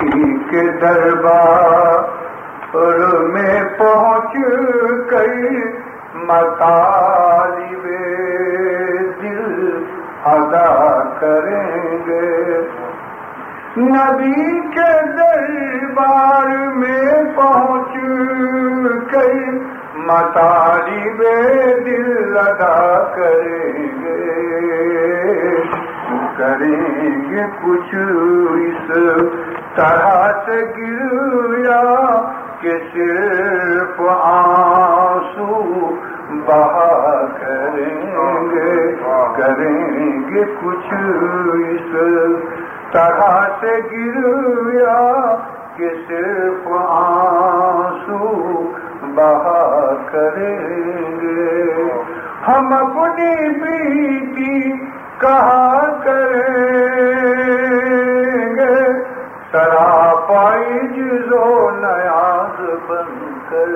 کے دربار میں پہنچ گئی۔ مطالب دل ادا کریں گے۔ نبی کے دربار میں پہنچ گئی۔ مطالب دل ادا کریں گے۔ کریں گے کچھ اس طرح سے گریا کہ صرف آنسو بہا کریں گے کریں گے کچھ اس طرح سے گریا کہ صرف آنسو بہا کریں گے۔ ہم اپنی بیٹی کہا کریں کر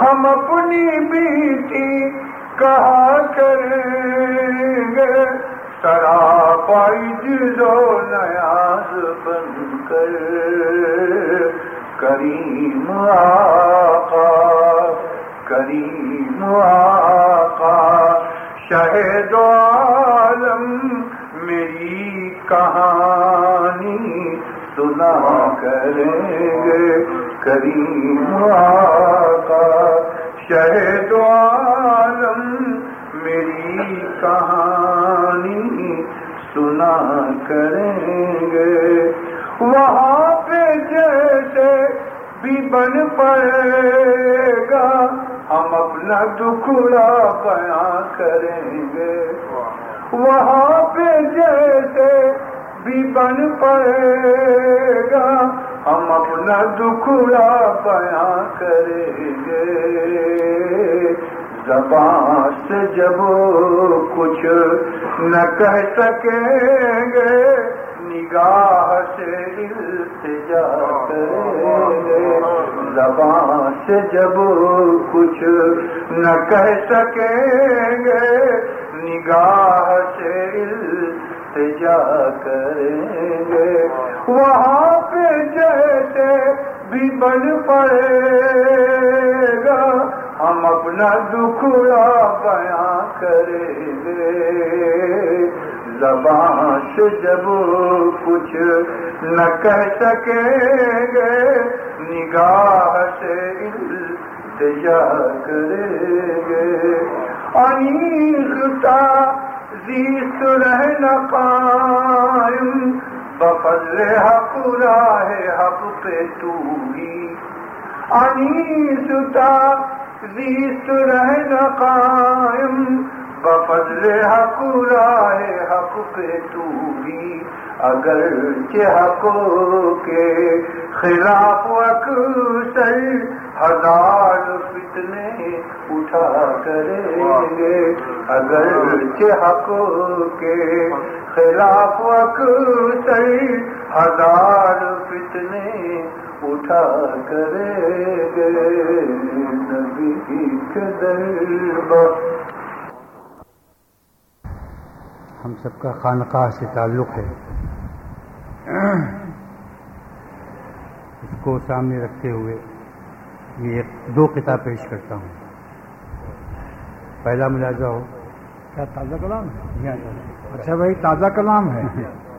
ہم اپنی بیٹی کہا کریں گے۔ سراپائی جزو نیاز بن کر کریم آقا کریم آقا، شہد عالم میری کہانی سنا کریں گے کریم آقا، شہد عالم میری کہانی سنا کریں گے۔ وہاں پہ جیسے بھی بن پڑے گا، ہم اپنا دکھڑا بیاں کریں گے۔ وہاں پہ جیسے بھی بن پڑے گا۔ ہم اپنا دکھڑا بیاں کریں گے۔ زبان سے جب کچھ نہ کہہ سکیں گے، نگاہ سے التجا کریں گے۔ زبان سے جب کچھ نہ کہہ سکیں گے، نگاہ سے التجا کریں گے۔ وہاں پہ جیسے بھی بن پڑے گا، ہم اپنا دکھڑا بیاں کریں گے۔ زبان سے جب کچھ نہ کہہ سکیں گے، نگاہ سے التجا کریں گے۔ انیستا زیست رہنا قائم بفضل حق، راہ حق پہ تو ہی انیستا زیست رہنا قائم بفضل حق، راہ حق پہ تو بھی۔ اگر حقوں کے خلاف اکثر ہزار فتنے اٹھا کریں گے۔ اگر حقوں کے خلاف اکثر ہزار فتنے اٹھا کریں گے۔ نبی کے دربار۔ ہم سب کا خانقاہ سے تعلق ہے۔ اس کو سامنے رکھتے ہوئے یہ دو کتاب پیش کرتا ہوں۔ پہلا ملازہ ہو۔ کیا تازہ کلام ہے؟ اچھا بھائی تازہ کلام ہے۔